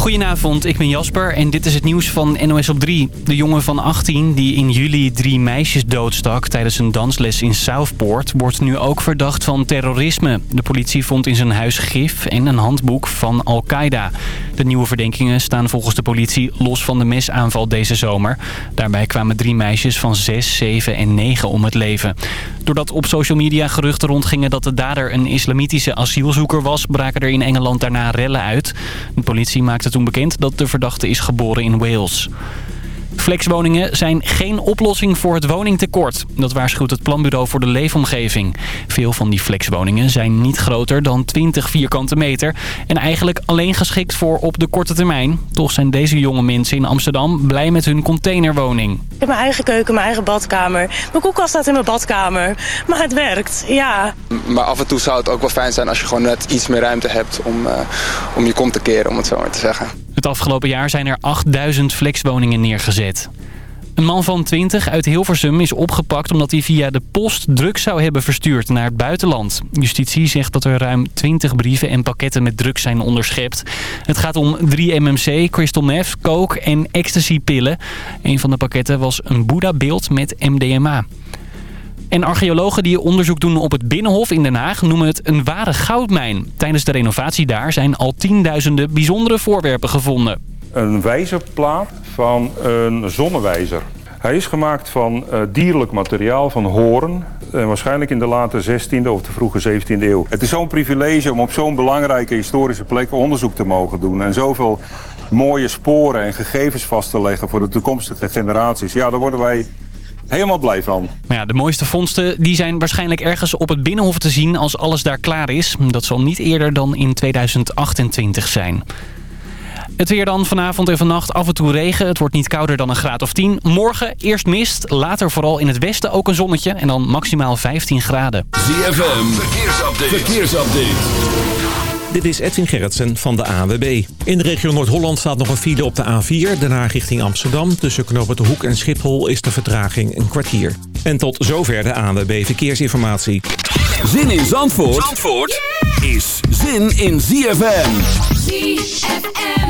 Goedenavond, ik ben Jasper en dit is het nieuws van NOS op 3. De jongen van 18 die in juli drie meisjes doodstak tijdens een dansles in Southport... wordt nu ook verdacht van terrorisme. De politie vond in zijn huis gif en een handboek van Al-Qaeda. De nieuwe verdenkingen staan volgens de politie los van de mesaanval deze zomer. Daarbij kwamen drie meisjes van 6, 7 en 9 om het leven. Doordat op social media geruchten rondgingen dat de dader een islamitische asielzoeker was... braken er in Engeland daarna rellen uit. De politie maakte toen bekend dat de verdachte is geboren in Wales. Flexwoningen zijn geen oplossing voor het woningtekort. Dat waarschuwt het Planbureau voor de Leefomgeving. Veel van die flexwoningen zijn niet groter dan 20 vierkante meter... en eigenlijk alleen geschikt voor op de korte termijn. Toch zijn deze jonge mensen in Amsterdam blij met hun containerwoning. Ik heb mijn eigen keuken, mijn eigen badkamer. Mijn koelkast staat in mijn badkamer. Maar het werkt, ja. Maar af en toe zou het ook wel fijn zijn als je gewoon net iets meer ruimte hebt... om, uh, om je kont te keren, om het zo maar te zeggen. Het afgelopen jaar zijn er 8000 flexwoningen neergezet. Een man van 20 uit Hilversum is opgepakt omdat hij via de post drugs zou hebben verstuurd naar het buitenland. Justitie zegt dat er ruim 20 brieven en pakketten met drugs zijn onderschept. Het gaat om 3 MMC, crystal meth, coke en ecstasy-pillen. Een van de pakketten was een Boeddha-beeld met MDMA. En archeologen die onderzoek doen op het Binnenhof in Den Haag noemen het een ware goudmijn. Tijdens de renovatie daar zijn al tienduizenden bijzondere voorwerpen gevonden. Een wijzerplaat van een zonnewijzer. Hij is gemaakt van uh, dierlijk materiaal, van hoorn. En waarschijnlijk in de late 16e of de vroege 17e eeuw. Het is zo'n privilege om op zo'n belangrijke historische plek onderzoek te mogen doen. En zoveel mooie sporen en gegevens vast te leggen voor de toekomstige generaties. Ja, daar worden wij helemaal blij van. Ja, de mooiste vondsten die zijn waarschijnlijk ergens op het Binnenhof te zien als alles daar klaar is. Dat zal niet eerder dan in 2028 zijn. Het weer dan vanavond en vannacht af en toe regen. Het wordt niet kouder dan een graad of 10. Morgen eerst mist, later vooral in het westen ook een zonnetje. En dan maximaal 15 graden. ZFM, verkeersupdate. verkeersupdate. Dit is Edwin Gerritsen van de AWB. In de regio Noord-Holland staat nog een file op de A4, daarna richting Amsterdam. Tussen Knoppen de Hoek en Schiphol is de vertraging een kwartier. En tot zover de ANWB Verkeersinformatie. Zin in Zandvoort, Zandvoort is zin in ZFM. ZFM.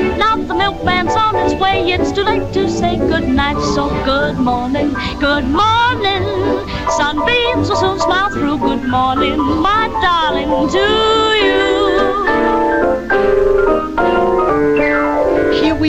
The milkman's on his way, it's too late to say good night. So good morning, good morning. Sunbeams will soon smile through. Good morning, my darling, to you.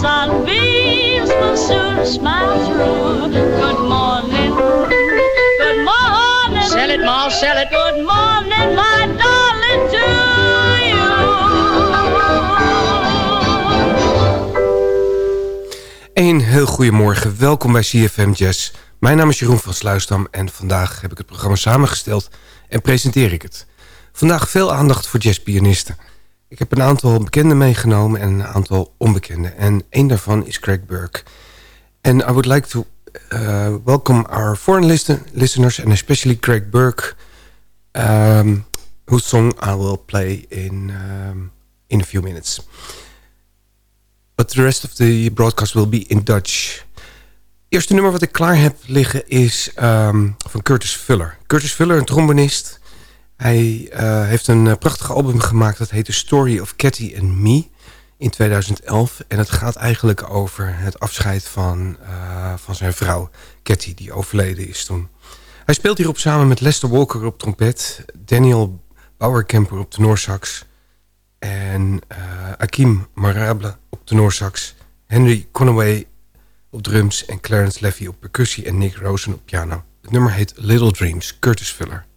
Sunbeams will soon smile through. Good morning. Good morning. Sell it, Ma, sell it. Good morning, my darling, to Een heel goedemorgen, welkom bij CFM Jazz. Mijn naam is Jeroen van Sluisdam en vandaag heb ik het programma samengesteld en presenteer ik het. Vandaag veel aandacht voor jazzpianisten. Ik heb een aantal bekende meegenomen en een aantal onbekende. En één daarvan is Craig Burke. And I would like to uh, welcome our foreign listen listeners and especially Craig Burke, um, whose song I will play in, um, in a few minutes. but the rest of the broadcast will be in Dutch. Eerste nummer wat ik klaar heb liggen is ehm, van Curtis Fuller. Curtis Fuller, een trombonist. Hij uh, heeft een uh, prachtig album gemaakt dat heet The Story of Cathy and Me in 2011. En het gaat eigenlijk over het afscheid van, uh, van zijn vrouw Cathy, die overleden is toen. Hij speelt hierop samen met Lester Walker op trompet, Daniel Bauerkemper op tenorsax en Akim Marable op tenorsax, Henry Conaway op drums en Clarence Levy op percussie en Nick Rosen op piano. Het nummer heet Little Dreams, Curtis Fuller.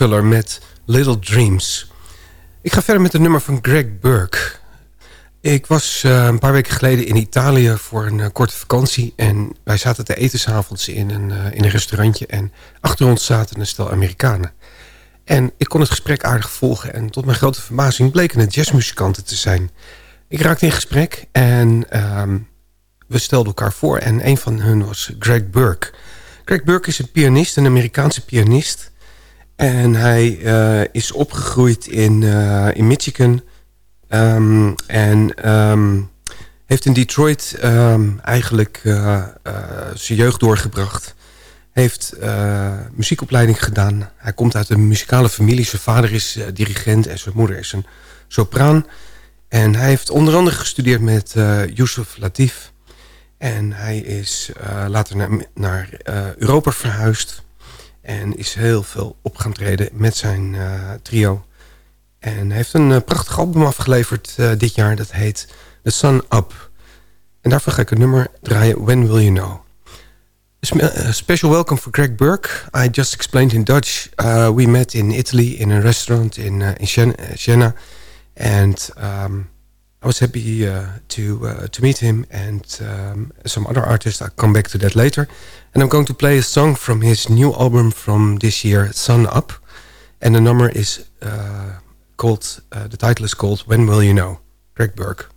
Fuller met Little Dreams. Ik ga verder met een nummer van Greg Burke. Ik was uh, een paar weken geleden in Italië voor een uh, korte vakantie. En wij zaten te eten s'avonds in, een, uh, in een restaurantje. En achter ons zaten een stel Amerikanen. En ik kon het gesprek aardig volgen. En tot mijn grote verbazing bleken het jazzmuzikanten te zijn. Ik raakte in gesprek en we stelden elkaar voor. En een van hun was Greg Burke. Greg Burke is een pianist, een Amerikaanse pianist. En hij uh, is opgegroeid in, uh, in Michigan. Um, en um, heeft in Detroit um, eigenlijk uh, zijn jeugd doorgebracht. Heeft muziekopleiding gedaan. Hij komt uit een muzikale familie. Zijn vader is dirigent en zijn moeder is een sopraan. En hij heeft onder andere gestudeerd met Yusuf Latif. En hij is later naar, naar Europa verhuisd. En is heel veel op gaan treden met zijn uh, trio. En heeft een uh, prachtig album afgeleverd uh, dit jaar. Dat heet The Sun Up. En daarvoor ga ik een nummer draaien. When Will You Know? Special welcome for Greg Burke. I just explained in Dutch. we met in Italy in a restaurant in, in Siena. And... I was happy uh, to uh, to meet him and um, some other artists. I'll come back to that later. And I'm going to play a song from his new album from this year, Sun Up. And the number is uh, called, the title is called When Will You Know? Greg Burke.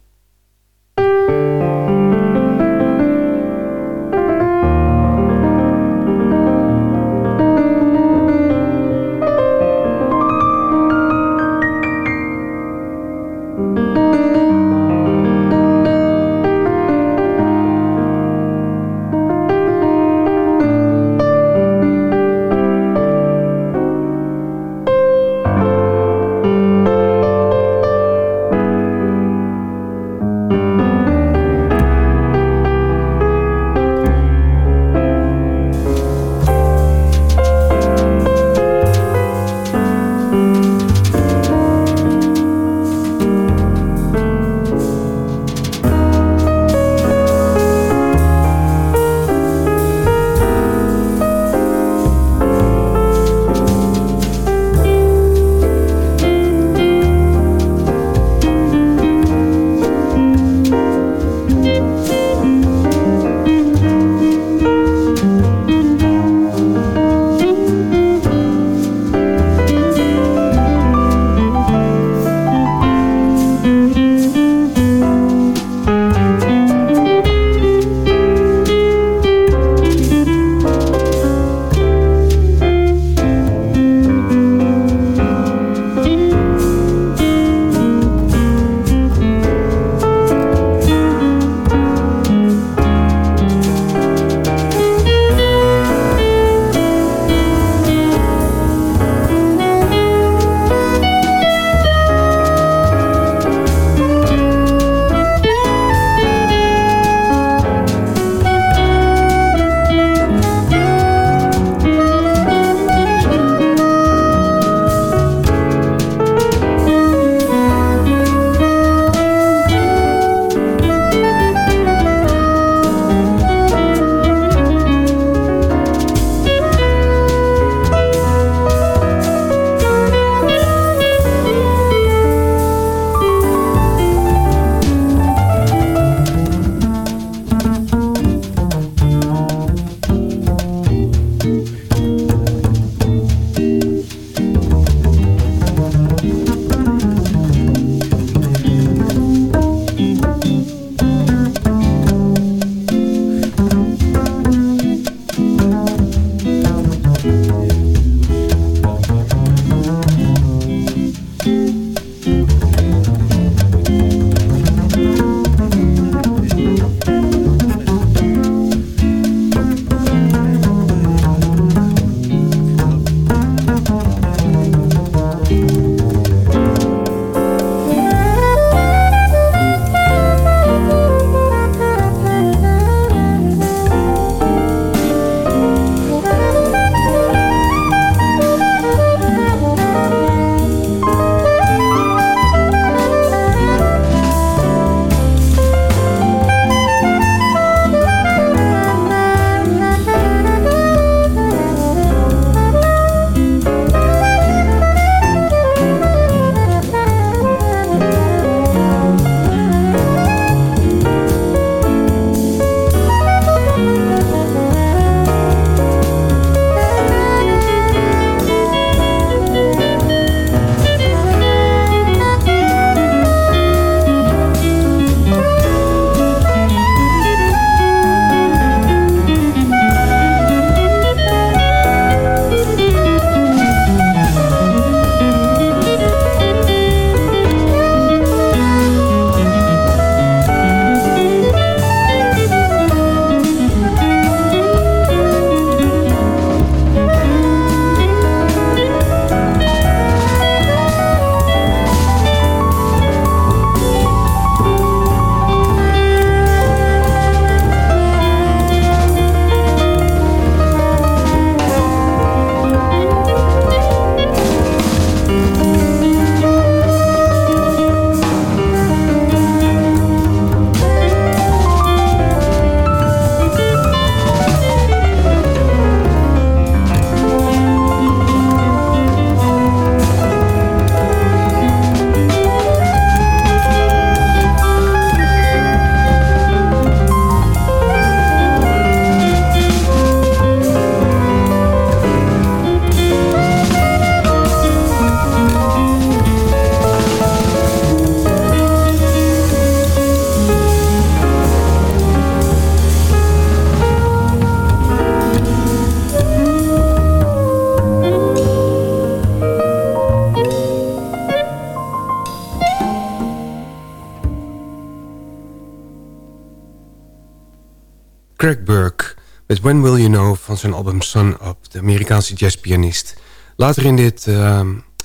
When Will You Know van zijn album Sun Up, de Amerikaanse jazzpianist. Later in dit, uh,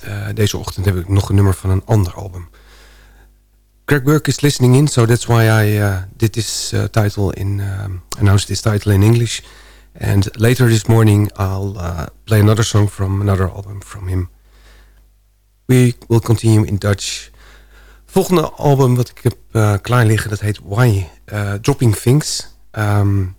uh, deze ochtend heb ik nog een nummer van een ander album. Craig Burke is listening in, so that's why I uh, did this uh, title in, um, announced this title in English. And later this morning I'll play another song from another album from him. We will continue in Dutch. Volgende album wat ik heb klaar liggen, dat heet Why Dropping Things. Um,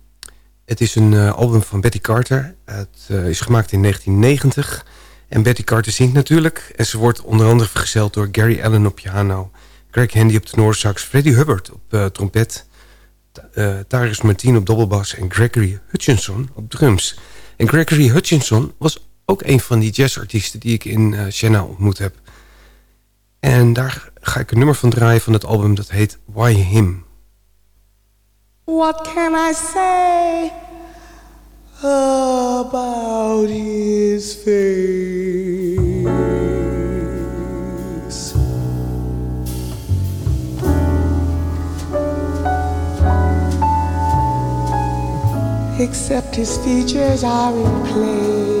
het is een uh, album van Betty Carter. Het is gemaakt in 1990. En Betty Carter zingt natuurlijk. En ze wordt onder andere vergezeld door Gary Allen op piano... Greg Handy op tenorsax, Freddie Hubbard op trompet... Uh, Taris Martin op dobbelbas en Gregory Hutchinson op drums. En Gregory Hutchinson was ook een van die jazzartiesten die ik in uh, Siena ontmoet heb. En daar ga ik een nummer van draaien van het album dat heet Why Him. What can I say about his face? Except his features are in place.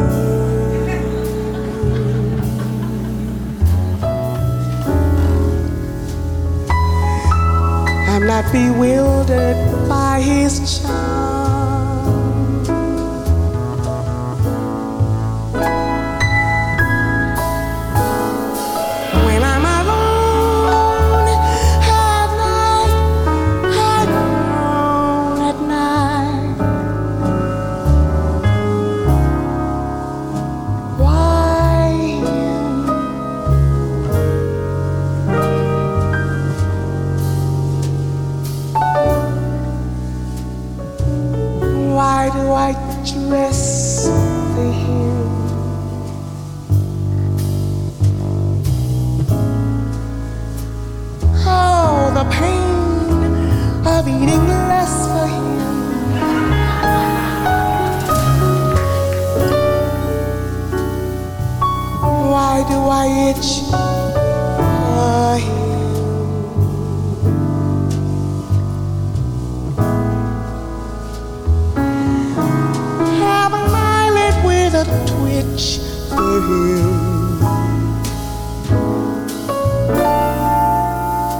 not bewildered by his charm.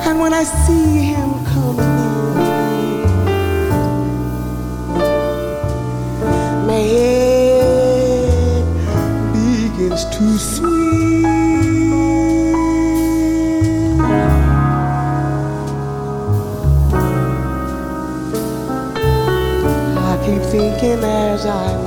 And when I see him coming near, as I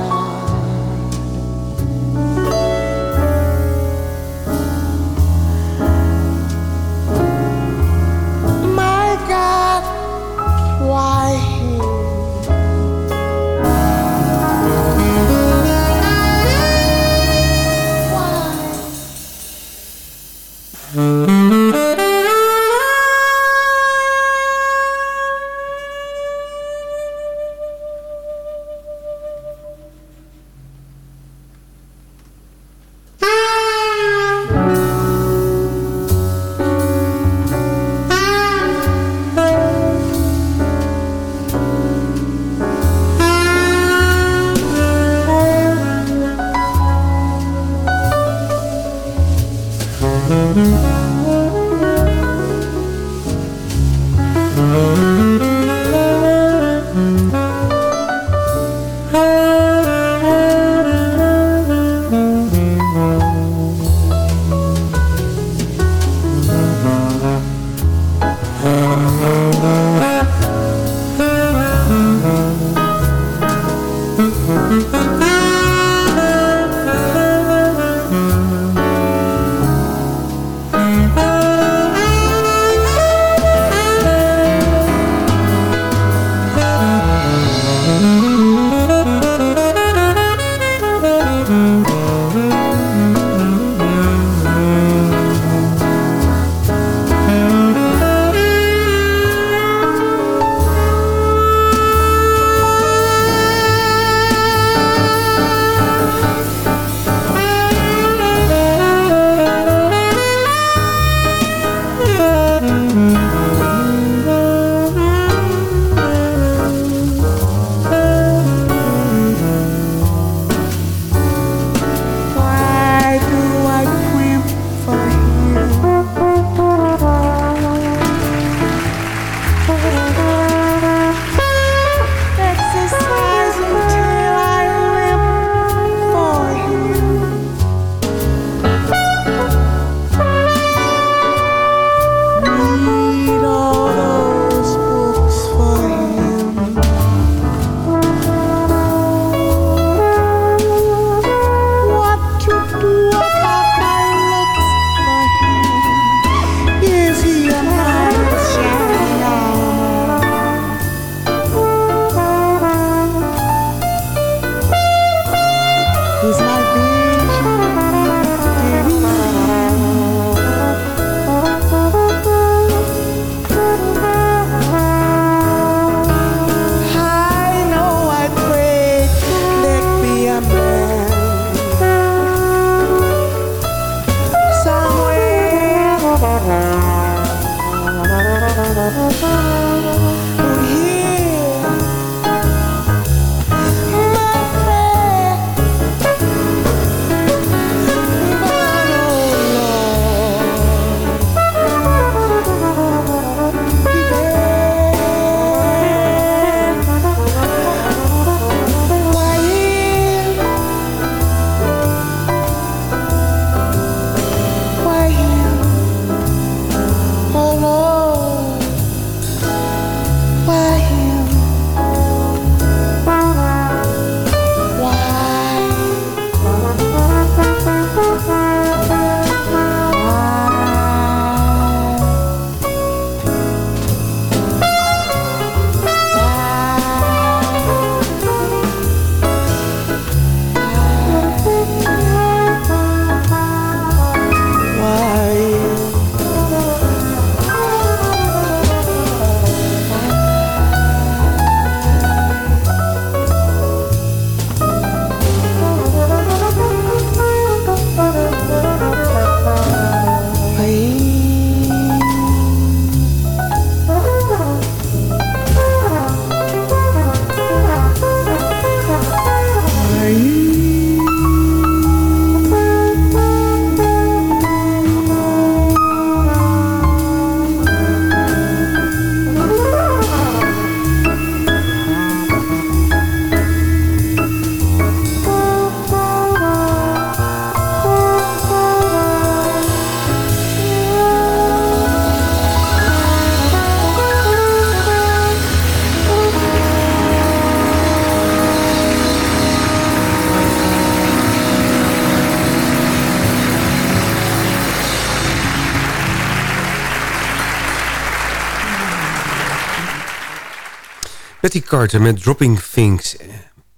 Betty Carter met Dropping Things.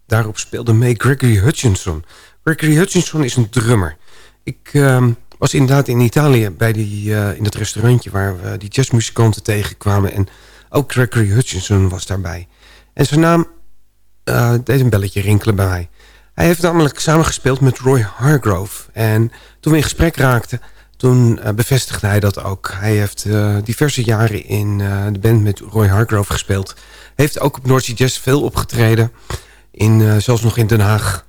Daarop speelde mee Gregory Hutchinson. Gregory Hutchinson is een drummer. Ik uh, was inderdaad in Italië bij die, uh, in het restaurantje... waar we die jazzmuzikanten tegenkwamen. En ook Gregory Hutchinson was daarbij. En zijn naam uh, deed een belletje rinkelen bij mij. Hij heeft namelijk samengespeeld met Roy Hargrove. En toen we in gesprek raakten... Toen uh, bevestigde hij dat ook. Hij heeft uh, diverse jaren in uh, de band met Roy Hargrove gespeeld. Heeft ook op Noordzee Jazz veel opgetreden. In, zelfs nog in Den Haag.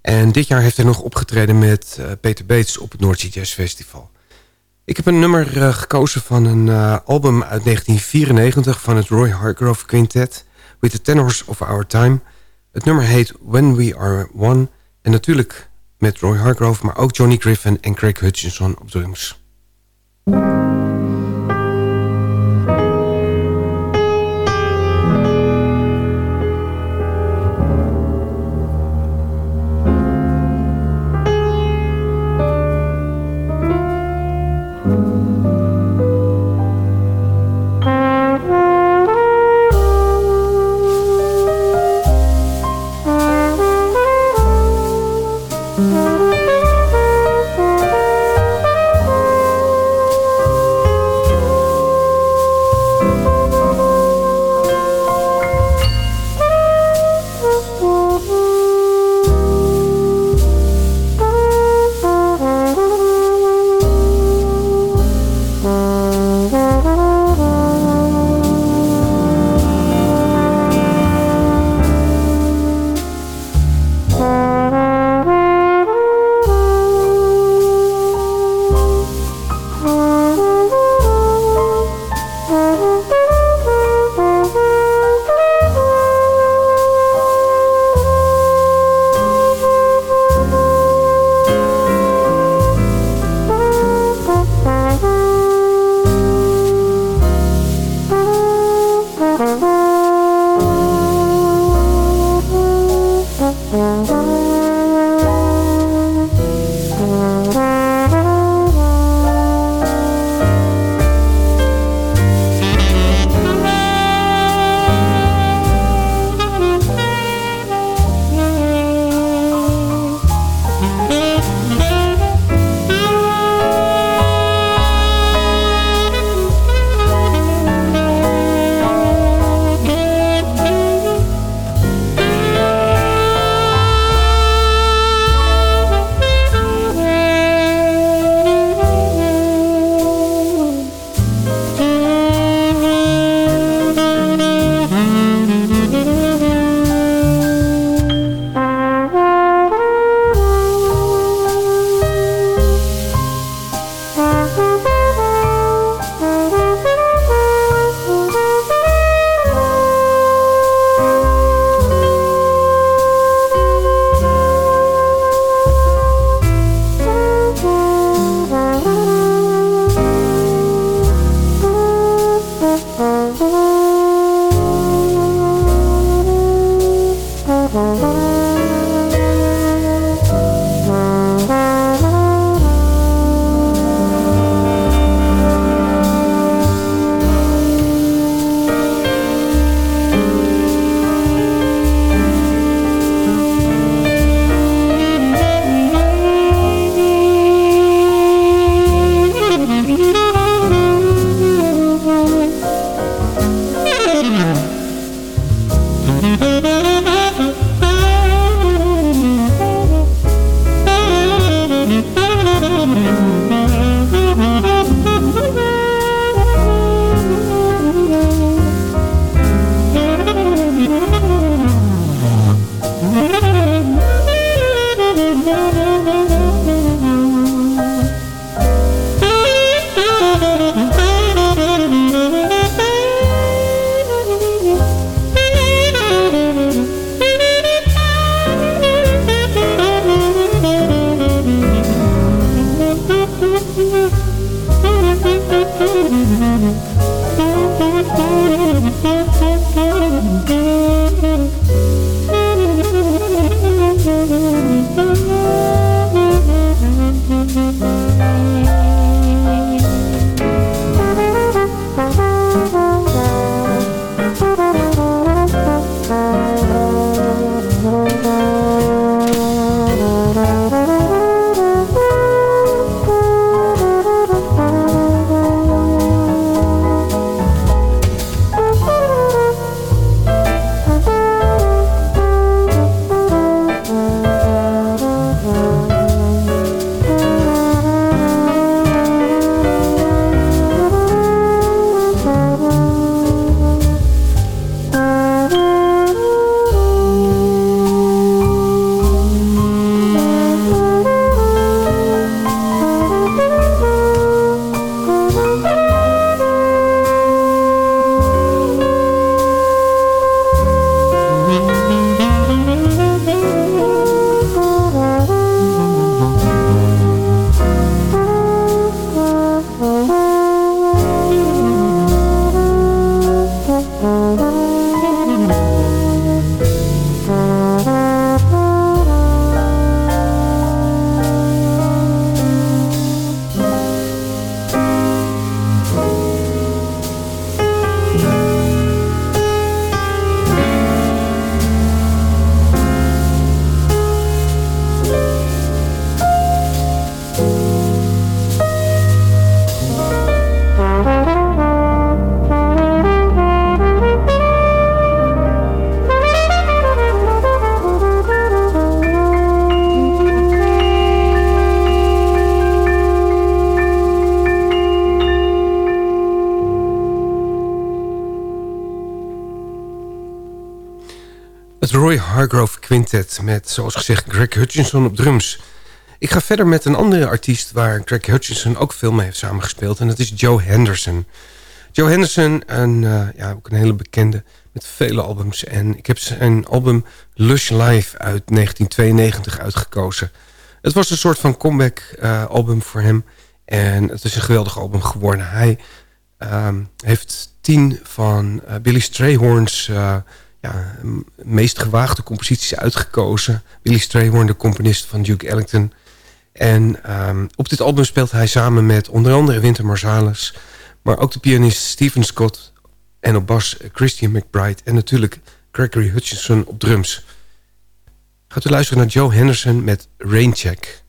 En dit jaar heeft hij nog opgetreden met Peter Bates op het Noordzee Jazz Festival. Ik heb een nummer gekozen van een album uit 1994 van het Roy Hargrove Quintet. With the Tenors of Our Time. Het nummer heet When We Are One. En natuurlijk met Roy Hargrove, maar ook Johnny Griffin en Craig Hutchinson op drums. Hargrove Quintet met, zoals gezegd, Greg Hutchinson op drums. Ik ga verder met een andere artiest waar Greg Hutchinson ook veel mee heeft samengespeeld. En dat is Joe Henderson. Joe Henderson, een, uh, ja, ook een hele bekende met vele albums. En ik heb zijn album Lush Live uit 1992 uitgekozen. Het was een soort van comeback uh, album voor hem. En het is een geweldig album geworden. Hij uh, heeft tien van uh, Billy Strayhorn's ja, meest gewaagde composities uitgekozen. Billy Strayhorn, de componist van Duke Ellington. En um, op dit album speelt hij samen met onder andere Winter Marsalis... maar ook de pianist Stephen Scott en op bas Christian McBride... en natuurlijk Gregory Hutchinson op drums. Gaat u luisteren naar Joe Henderson met Raincheck...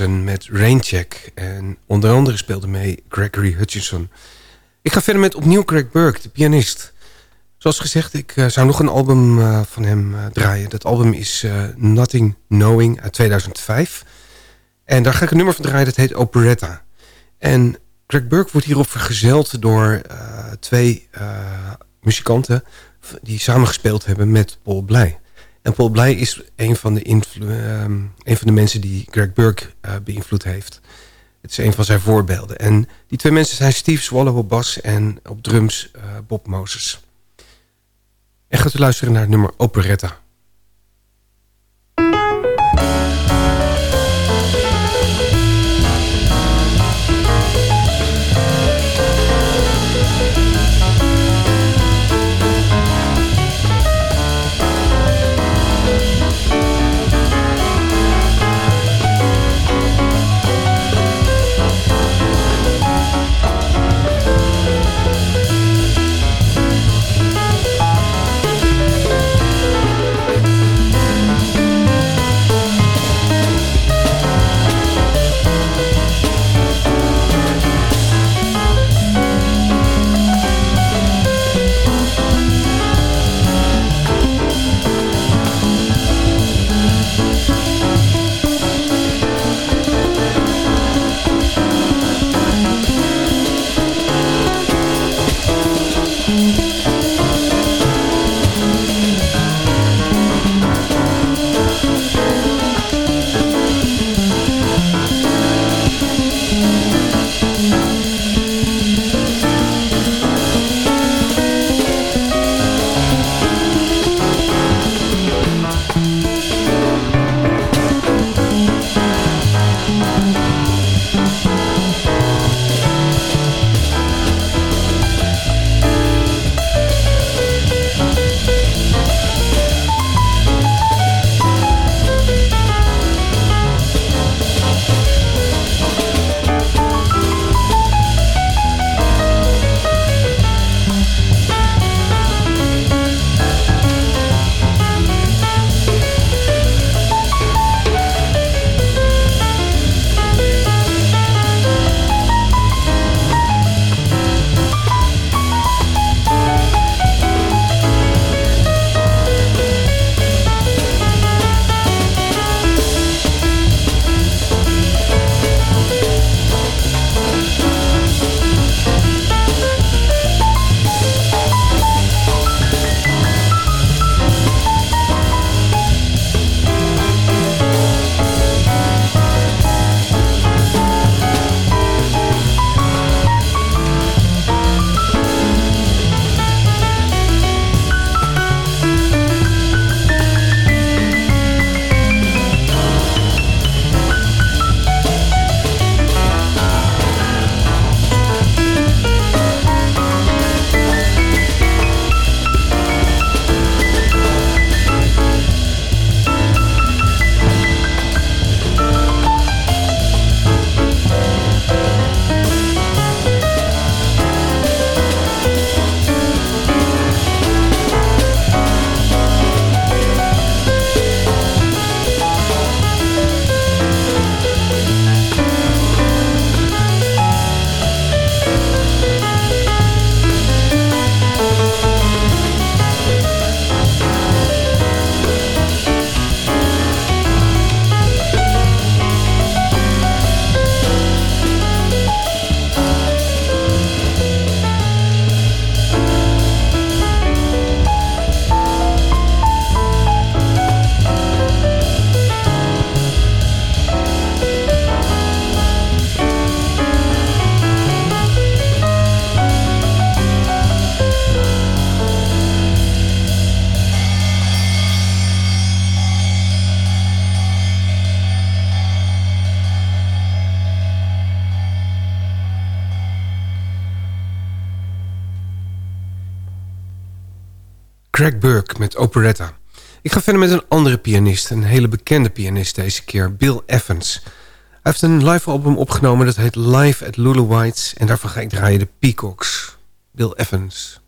Met Raincheck. En onder andere speelde mee Gregory Hutchinson. Ik ga verder met opnieuw Craig Burke, de pianist. Zoals gezegd, ik uh, zou nog een album uh, van hem uh, draaien. Dat album is Nothing Knowing uit 2005. En daar ga ik een nummer van draaien, dat heet Operetta. En Craig Burke wordt hierop vergezeld door twee muzikanten... die samengespeeld hebben met Paul Blij. En Paul Blij is een van de, een van de mensen die Greg Burke uh, beïnvloed heeft. Het is een van zijn voorbeelden. En die twee mensen zijn Steve Swallow op bas en op drums uh, Bob Moses. En gaat u luisteren naar het nummer Operetta. Operetta. Ik ga verder met een andere pianist, een hele bekende pianist deze keer, Bill Evans. Hij heeft een live album opgenomen dat heet Live at Lulu White's en daarvan ga ik draaien de Peacocks. Bill Evans.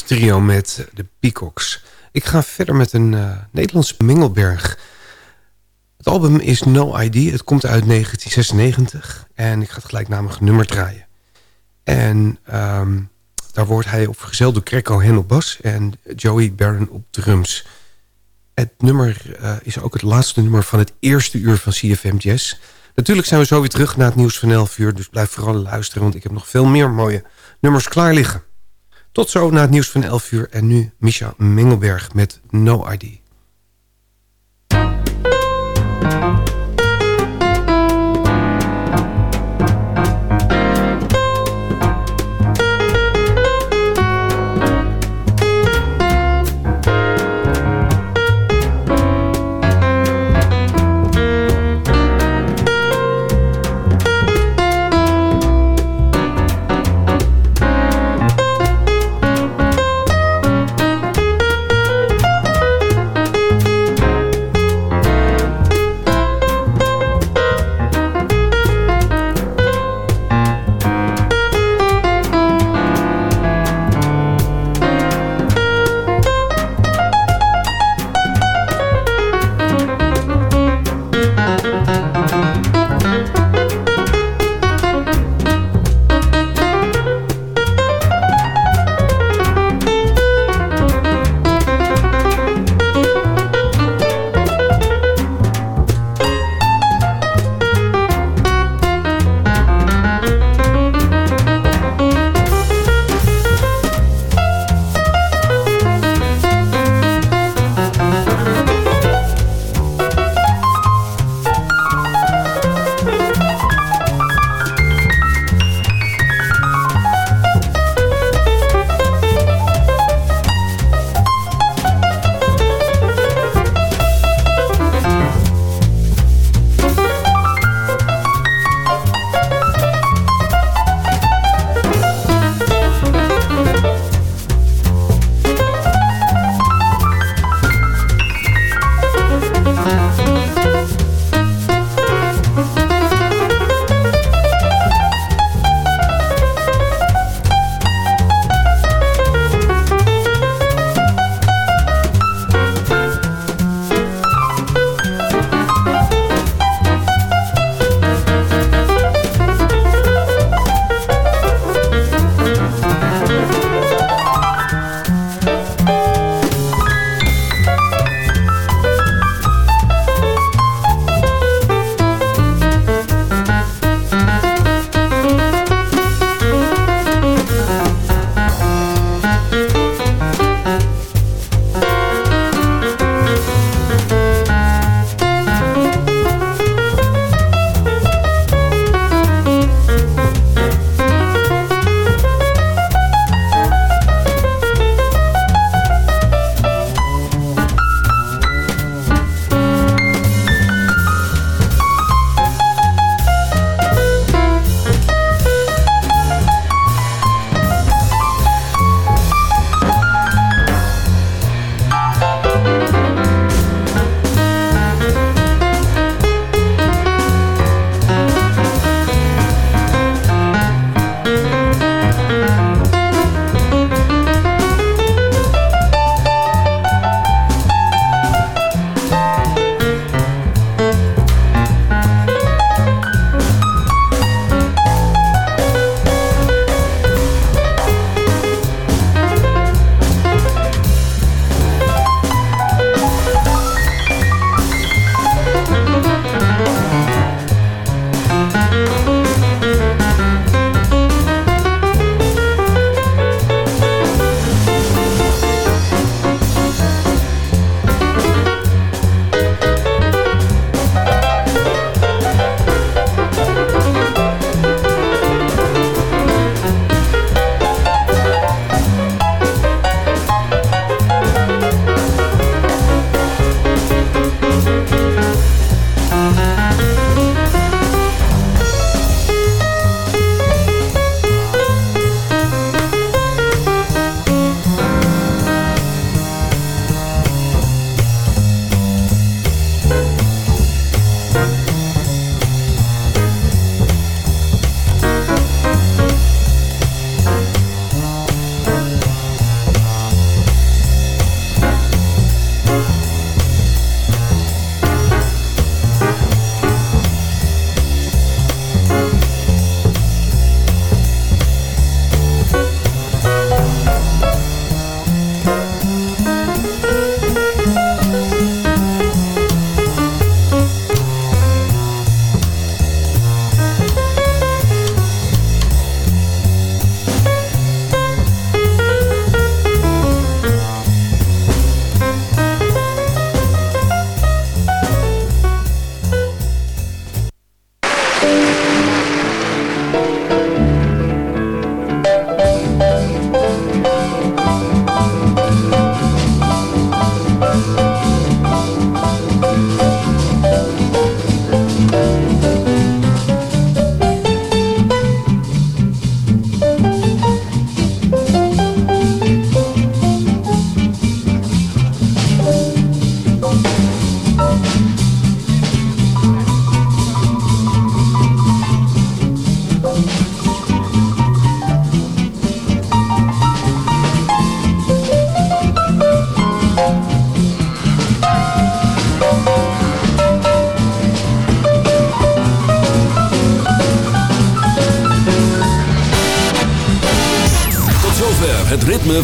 Evans trio met de Peacocks. Ik ga verder met een uh, Nederlands Mingelberg. Het album is No ID. Het komt uit 1996. En ik ga het gelijknamig nummer draaien. En um, daar wordt hij op vergezeld door Greco Hen op bas... en Joey Barron op drums. Het nummer uh, is ook het laatste nummer van het eerste uur van CFM Jazz. Natuurlijk zijn we zo weer terug naar het nieuws van 11 uur... dus blijf vooral luisteren, want ik heb nog veel meer mooie nummers klaar liggen. Tot zo na het nieuws van 11 uur. En nu Misha Mengelberg met No ID.